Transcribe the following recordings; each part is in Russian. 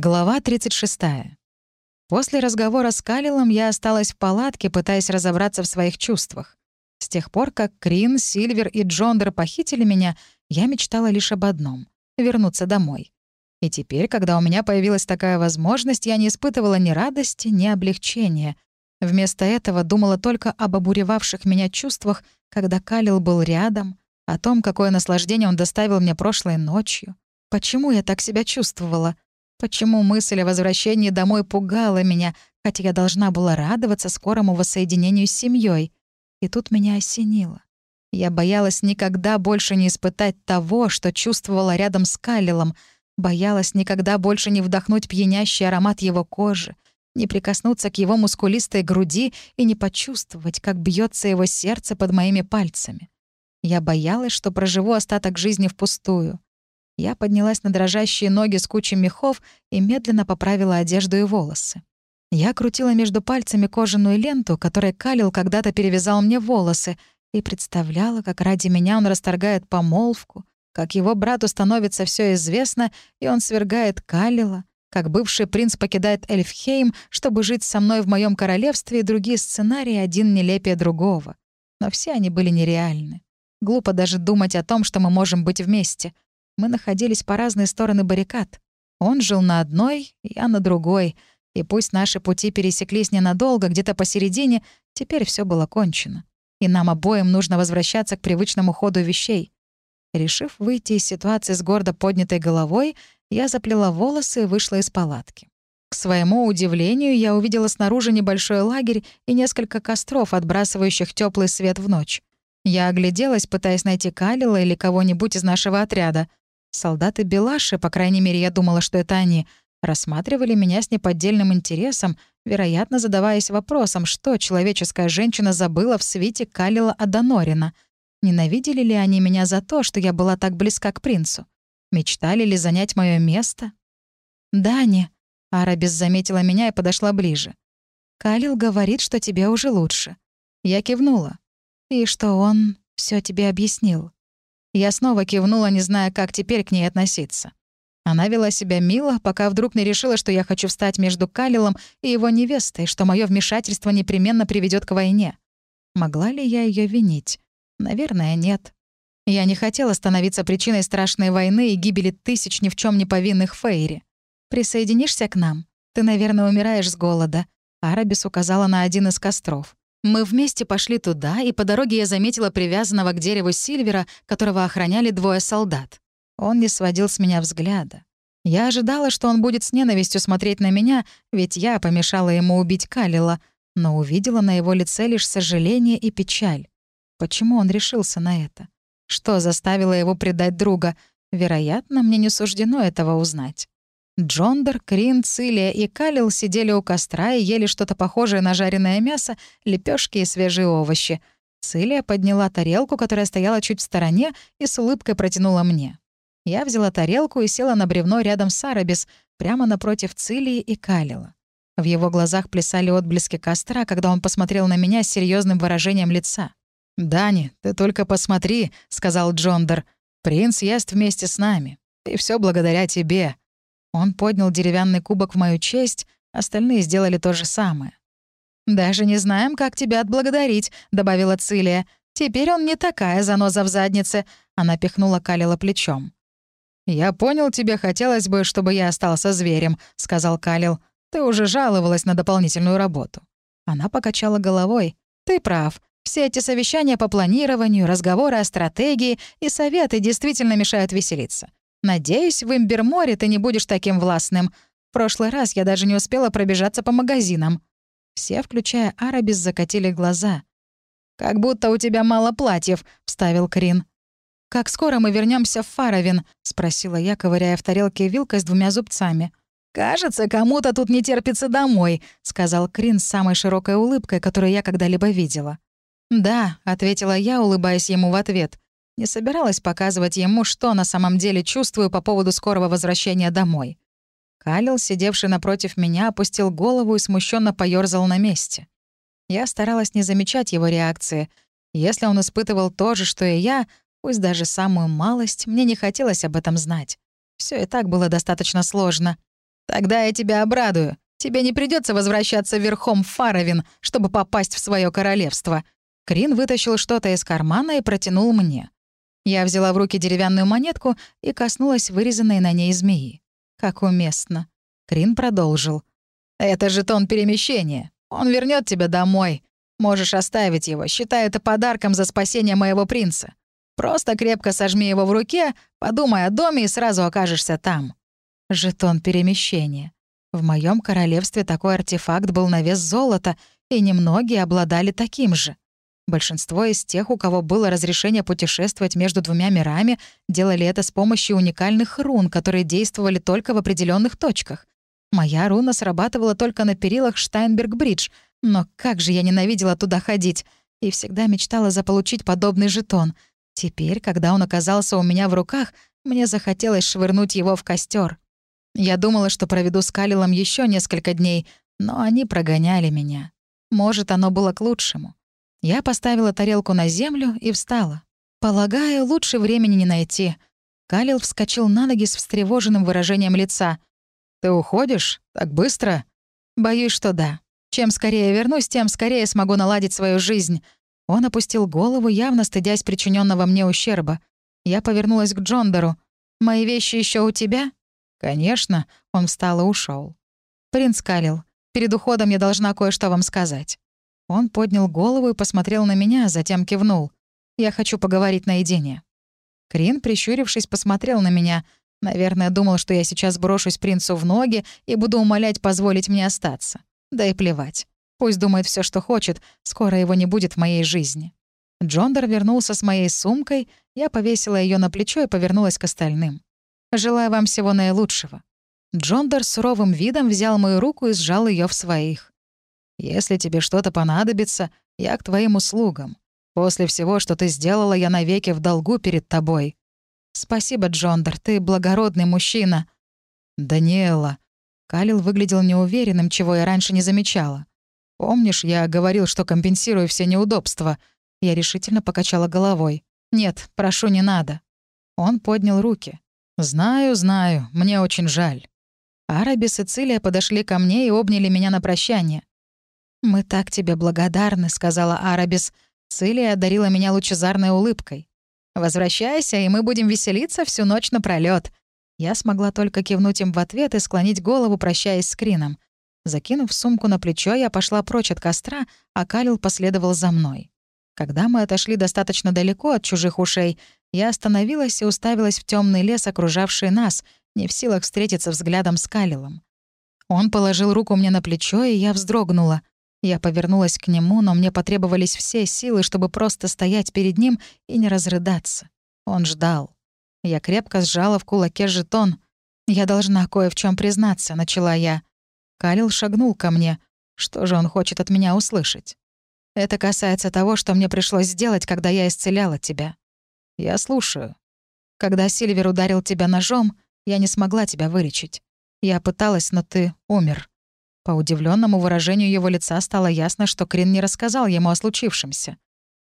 Глава 36. После разговора с Калилом я осталась в палатке, пытаясь разобраться в своих чувствах. С тех пор, как Крин, Сильвер и Джондер похитили меня, я мечтала лишь об одном — вернуться домой. И теперь, когда у меня появилась такая возможность, я не испытывала ни радости, ни облегчения. Вместо этого думала только об обуревавших меня чувствах, когда Калил был рядом, о том, какое наслаждение он доставил мне прошлой ночью. Почему я так себя чувствовала? Почему мысль о возвращении домой пугала меня, хотя я должна была радоваться скорому воссоединению с семьей? И тут меня осенило. Я боялась никогда больше не испытать того, что чувствовала рядом с Калилом, боялась никогда больше не вдохнуть пьянящий аромат его кожи, не прикоснуться к его мускулистой груди и не почувствовать, как бьется его сердце под моими пальцами. Я боялась, что проживу остаток жизни впустую. Я поднялась на дрожащие ноги с кучей мехов и медленно поправила одежду и волосы. Я крутила между пальцами кожаную ленту, которой Калил когда-то перевязал мне волосы, и представляла, как ради меня он расторгает помолвку, как его брату становится все известно, и он свергает Калила, как бывший принц покидает Эльфхейм, чтобы жить со мной в моем королевстве, и другие сценарии один нелепее другого. Но все они были нереальны. Глупо даже думать о том, что мы можем быть вместе — мы находились по разные стороны баррикад. Он жил на одной, я на другой. И пусть наши пути пересеклись ненадолго, где-то посередине, теперь все было кончено. И нам обоим нужно возвращаться к привычному ходу вещей. Решив выйти из ситуации с гордо поднятой головой, я заплела волосы и вышла из палатки. К своему удивлению, я увидела снаружи небольшой лагерь и несколько костров, отбрасывающих теплый свет в ночь. Я огляделась, пытаясь найти Калила или кого-нибудь из нашего отряда. Солдаты Белаши, по крайней мере, я думала, что это они, рассматривали меня с неподдельным интересом, вероятно, задаваясь вопросом, что человеческая женщина забыла в свете Калила Аданорина. Ненавидели ли они меня за то, что я была так близка к принцу? Мечтали ли занять мое место? «Дани», — Арабис заметила меня и подошла ближе. «Калил говорит, что тебе уже лучше». Я кивнула. «И что он все тебе объяснил?» Я снова кивнула, не зная, как теперь к ней относиться. Она вела себя мило, пока вдруг не решила, что я хочу встать между Калилом и его невестой, что мое вмешательство непременно приведет к войне. Могла ли я ее винить? Наверное, нет. Я не хотела становиться причиной страшной войны и гибели тысяч ни в чем не повинных Фейри. «Присоединишься к нам? Ты, наверное, умираешь с голода». Арабис указала на один из костров. Мы вместе пошли туда, и по дороге я заметила привязанного к дереву Сильвера, которого охраняли двое солдат. Он не сводил с меня взгляда. Я ожидала, что он будет с ненавистью смотреть на меня, ведь я помешала ему убить Калила, но увидела на его лице лишь сожаление и печаль. Почему он решился на это? Что заставило его предать друга? Вероятно, мне не суждено этого узнать. Джондер, Крин, Цилия и Калил сидели у костра и ели что-то похожее на жареное мясо, лепешки и свежие овощи. Цилия подняла тарелку, которая стояла чуть в стороне, и с улыбкой протянула мне. Я взяла тарелку и села на бревно рядом с Арабис, прямо напротив Цилии и Калила. В его глазах плясали отблески костра, когда он посмотрел на меня с серьезным выражением лица. «Дани, ты только посмотри», — сказал Джондер. «Принц ест вместе с нами. И все благодаря тебе. Он поднял деревянный кубок в мою честь, остальные сделали то же самое. «Даже не знаем, как тебя отблагодарить», — добавила Цилия. «Теперь он не такая заноза в заднице», — она пихнула Калила плечом. «Я понял, тебе хотелось бы, чтобы я остался зверем», — сказал Калил. «Ты уже жаловалась на дополнительную работу». Она покачала головой. «Ты прав. Все эти совещания по планированию, разговоры о стратегии и советы действительно мешают веселиться. Надеюсь, в Имберморе ты не будешь таким властным. В прошлый раз я даже не успела пробежаться по магазинам». Все, включая Арабис, закатили глаза. «Как будто у тебя мало платьев», — вставил Крин. «Как скоро мы вернемся в Фаровин?» — спросила я, ковыряя в тарелке вилкой с двумя зубцами. «Кажется, кому-то тут не терпится домой», — сказал Крин с самой широкой улыбкой, которую я когда-либо видела. «Да», — ответила я, улыбаясь ему в ответ. Не собиралась показывать ему, что на самом деле чувствую по поводу скорого возвращения домой. Калил, сидевший напротив меня, опустил голову и смущенно поёрзал на месте. Я старалась не замечать его реакции. Если он испытывал то же, что и я, пусть даже самую малость, мне не хотелось об этом знать. Все и так было достаточно сложно. Тогда я тебя обрадую. Тебе не придется возвращаться верхом в Фаровин, чтобы попасть в свое королевство». Крин вытащил что-то из кармана и протянул мне. Я взяла в руки деревянную монетку и коснулась вырезанной на ней змеи. Как уместно. Крин продолжил. «Это жетон перемещения. Он вернет тебя домой. Можешь оставить его, считай это подарком за спасение моего принца. Просто крепко сожми его в руке, подумай о доме и сразу окажешься там». Жетон перемещения. В моем королевстве такой артефакт был на вес золота, и немногие обладали таким же. Большинство из тех, у кого было разрешение путешествовать между двумя мирами, делали это с помощью уникальных рун, которые действовали только в определенных точках. Моя руна срабатывала только на перилах Штайнберг-бридж, но как же я ненавидела туда ходить и всегда мечтала заполучить подобный жетон. Теперь, когда он оказался у меня в руках, мне захотелось швырнуть его в костер. Я думала, что проведу с Калилом еще несколько дней, но они прогоняли меня. Может, оно было к лучшему. Я поставила тарелку на землю и встала. Полагаю, лучше времени не найти. Калил вскочил на ноги с встревоженным выражением лица. «Ты уходишь? Так быстро?» «Боюсь, что да. Чем скорее вернусь, тем скорее смогу наладить свою жизнь». Он опустил голову, явно стыдясь причиненного мне ущерба. Я повернулась к Джондору. «Мои вещи еще у тебя?» «Конечно», — он встал и ушел. «Принц Калил, перед уходом я должна кое-что вам сказать». Он поднял голову и посмотрел на меня, затем кивнул. «Я хочу поговорить наедине». Крин, прищурившись, посмотрел на меня. Наверное, думал, что я сейчас брошусь принцу в ноги и буду умолять позволить мне остаться. Да и плевать. Пусть думает все, что хочет, скоро его не будет в моей жизни. Джондер вернулся с моей сумкой, я повесила ее на плечо и повернулась к остальным. «Желаю вам всего наилучшего». Джондер суровым видом взял мою руку и сжал ее в своих. Если тебе что-то понадобится, я к твоим услугам. После всего, что ты сделала, я навеки в долгу перед тобой». «Спасибо, Джондер, ты благородный мужчина». «Даниэла». Калил выглядел неуверенным, чего я раньше не замечала. «Помнишь, я говорил, что компенсирую все неудобства?» Я решительно покачала головой. «Нет, прошу, не надо». Он поднял руки. «Знаю, знаю, мне очень жаль». Арабис и Цилия подошли ко мне и обняли меня на прощание. «Мы так тебе благодарны», — сказала Арабис. Цилия одарила меня лучезарной улыбкой. «Возвращайся, и мы будем веселиться всю ночь напролёт». Я смогла только кивнуть им в ответ и склонить голову, прощаясь с Крином. Закинув сумку на плечо, я пошла прочь от костра, а Калил последовал за мной. Когда мы отошли достаточно далеко от чужих ушей, я остановилась и уставилась в темный лес, окружавший нас, не в силах встретиться взглядом с Калилом. Он положил руку мне на плечо, и я вздрогнула. Я повернулась к нему, но мне потребовались все силы, чтобы просто стоять перед ним и не разрыдаться. Он ждал. Я крепко сжала в кулаке жетон. «Я должна кое в чем признаться», — начала я. Калил шагнул ко мне. Что же он хочет от меня услышать? «Это касается того, что мне пришлось сделать, когда я исцеляла тебя». «Я слушаю». «Когда Сильвер ударил тебя ножом, я не смогла тебя вылечить. Я пыталась, но ты умер. По удивленному выражению его лица стало ясно, что Крин не рассказал ему о случившемся.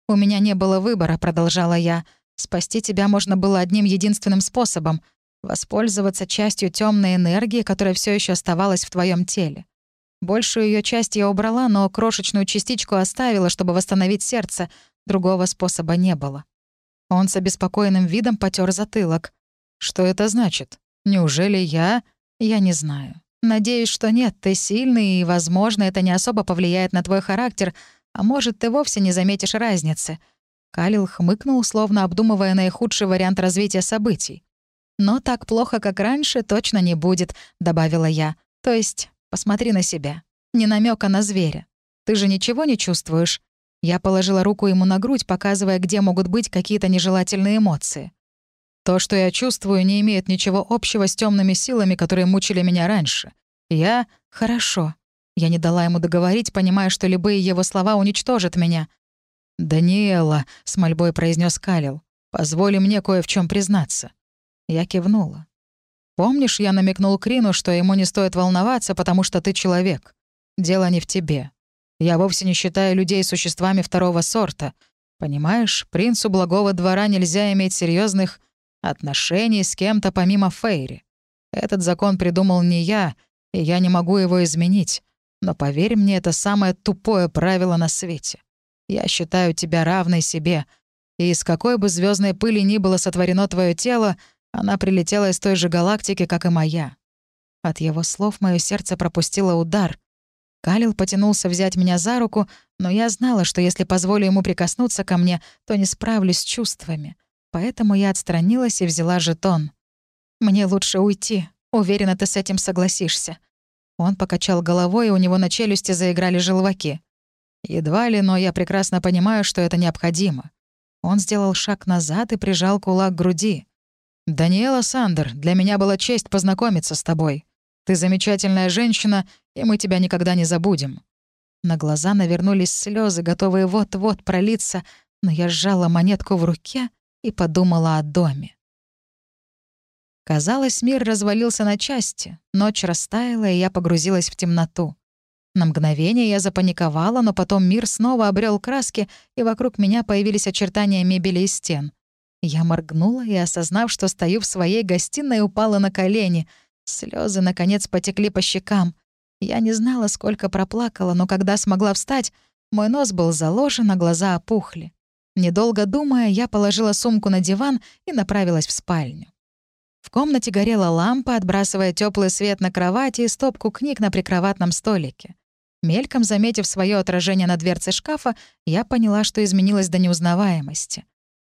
«У меня не было выбора», — продолжала я. «Спасти тебя можно было одним единственным способом — воспользоваться частью темной энергии, которая все еще оставалась в твоем теле. Большую ее часть я убрала, но крошечную частичку оставила, чтобы восстановить сердце. Другого способа не было». Он с обеспокоенным видом потер затылок. «Что это значит? Неужели я...» «Я не знаю. Надеюсь, что нет, ты сильный, и, возможно, это не особо повлияет на твой характер, а может, ты вовсе не заметишь разницы». Калил хмыкнул, словно обдумывая наихудший вариант развития событий. «Но так плохо, как раньше, точно не будет», — добавила я. «То есть, посмотри на себя. Не намека на зверя. Ты же ничего не чувствуешь?» Я положила руку ему на грудь, показывая, где могут быть какие-то нежелательные эмоции. То, что я чувствую, не имеет ничего общего с темными силами, которые мучили меня раньше. Я... Хорошо. Я не дала ему договорить, понимая, что любые его слова уничтожат меня. «Даниэла», — с мольбой произнес Калил, — «позволь мне кое в чем признаться». Я кивнула. «Помнишь, я намекнул Крину, что ему не стоит волноваться, потому что ты человек? Дело не в тебе. Я вовсе не считаю людей существами второго сорта. Понимаешь, принцу благого двора нельзя иметь серьезных отношений с кем-то помимо Фейри. Этот закон придумал не я, и я не могу его изменить. Но поверь мне, это самое тупое правило на свете. Я считаю тебя равной себе, и из какой бы звездной пыли ни было сотворено твое тело, она прилетела из той же галактики, как и моя». От его слов мое сердце пропустило удар. Калил потянулся взять меня за руку, но я знала, что если позволю ему прикоснуться ко мне, то не справлюсь с чувствами. Поэтому я отстранилась и взяла жетон. «Мне лучше уйти. Уверена, ты с этим согласишься». Он покачал головой, и у него на челюсти заиграли желваки. «Едва ли, но я прекрасно понимаю, что это необходимо». Он сделал шаг назад и прижал кулак к груди. «Даниэла Сандер, для меня была честь познакомиться с тобой. Ты замечательная женщина, и мы тебя никогда не забудем». На глаза навернулись слезы, готовые вот-вот пролиться, но я сжала монетку в руке и подумала о доме. Казалось, мир развалился на части, ночь растаяла, и я погрузилась в темноту. На мгновение я запаниковала, но потом мир снова обрел краски, и вокруг меня появились очертания мебели и стен. Я моргнула и, осознав, что стою в своей гостиной, упала на колени. Слезы наконец, потекли по щекам. Я не знала, сколько проплакала, но когда смогла встать, мой нос был заложен, а глаза опухли. Недолго думая, я положила сумку на диван и направилась в спальню. В комнате горела лампа, отбрасывая теплый свет на кровати и стопку книг на прикроватном столике. Мельком заметив свое отражение на дверце шкафа, я поняла, что изменилась до неузнаваемости.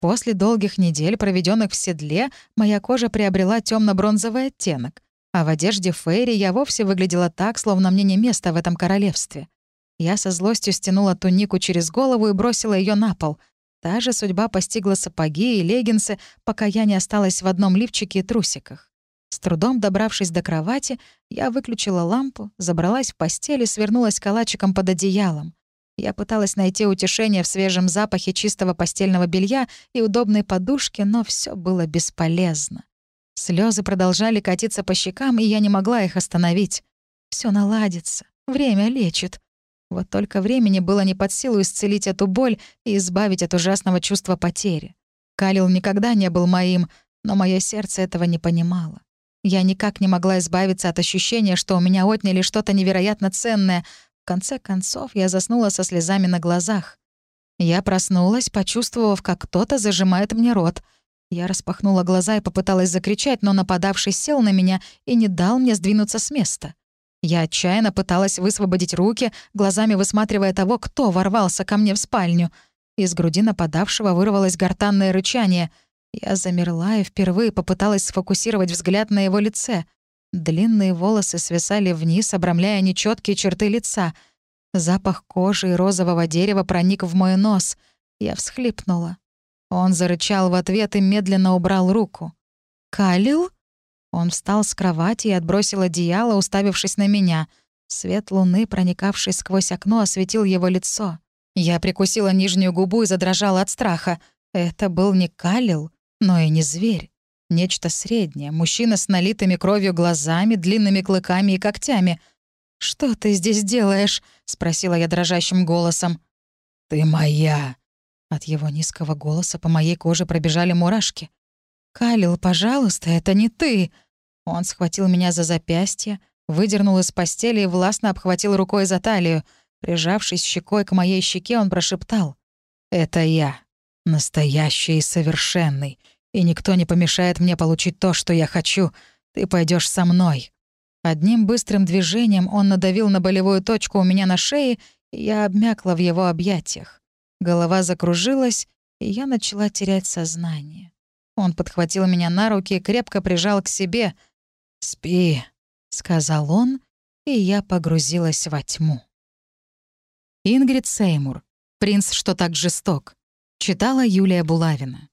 После долгих недель, проведенных в седле, моя кожа приобрела темно бронзовый оттенок, а в одежде Фейри я вовсе выглядела так, словно мне не место в этом королевстве. Я со злостью стянула тунику через голову и бросила ее на пол — Та же судьба постигла сапоги и леггинсы, пока я не осталась в одном лифчике и трусиках. С трудом добравшись до кровати, я выключила лампу, забралась в постель и свернулась калачиком под одеялом. Я пыталась найти утешение в свежем запахе чистого постельного белья и удобной подушки, но все было бесполезно. Слезы продолжали катиться по щекам, и я не могла их остановить. Все наладится, время лечит. Вот только времени было не под силу исцелить эту боль и избавить от ужасного чувства потери. Калил никогда не был моим, но мое сердце этого не понимало. Я никак не могла избавиться от ощущения, что у меня отняли что-то невероятно ценное. В конце концов, я заснула со слезами на глазах. Я проснулась, почувствовав, как кто-то зажимает мне рот. Я распахнула глаза и попыталась закричать, но нападавший сел на меня и не дал мне сдвинуться с места. Я отчаянно пыталась высвободить руки, глазами высматривая того, кто ворвался ко мне в спальню. Из груди нападавшего вырвалось гортанное рычание. Я замерла и впервые попыталась сфокусировать взгляд на его лице. Длинные волосы свисали вниз, обрамляя нечеткие черты лица. Запах кожи и розового дерева проник в мой нос. Я всхлипнула. Он зарычал в ответ и медленно убрал руку. «Калил?» Он встал с кровати и отбросил одеяло, уставившись на меня. Свет луны, проникавший сквозь окно, осветил его лицо. Я прикусила нижнюю губу и задрожала от страха. Это был не Калил, но и не зверь. Нечто среднее. Мужчина с налитыми кровью глазами, длинными клыками и когтями. «Что ты здесь делаешь?» — спросила я дрожащим голосом. «Ты моя!» От его низкого голоса по моей коже пробежали мурашки. «Калил, пожалуйста, это не ты!» Он схватил меня за запястье, выдернул из постели и властно обхватил рукой за талию. Прижавшись щекой к моей щеке, он прошептал. «Это я, настоящий и совершенный, и никто не помешает мне получить то, что я хочу. Ты пойдешь со мной». Одним быстрым движением он надавил на болевую точку у меня на шее, и я обмякла в его объятиях. Голова закружилась, и я начала терять сознание. Он подхватил меня на руки и крепко прижал к себе. «Спи», — сказал он, и я погрузилась во тьму. Ингрид Сеймур. «Принц, что так жесток». Читала Юлия Булавина.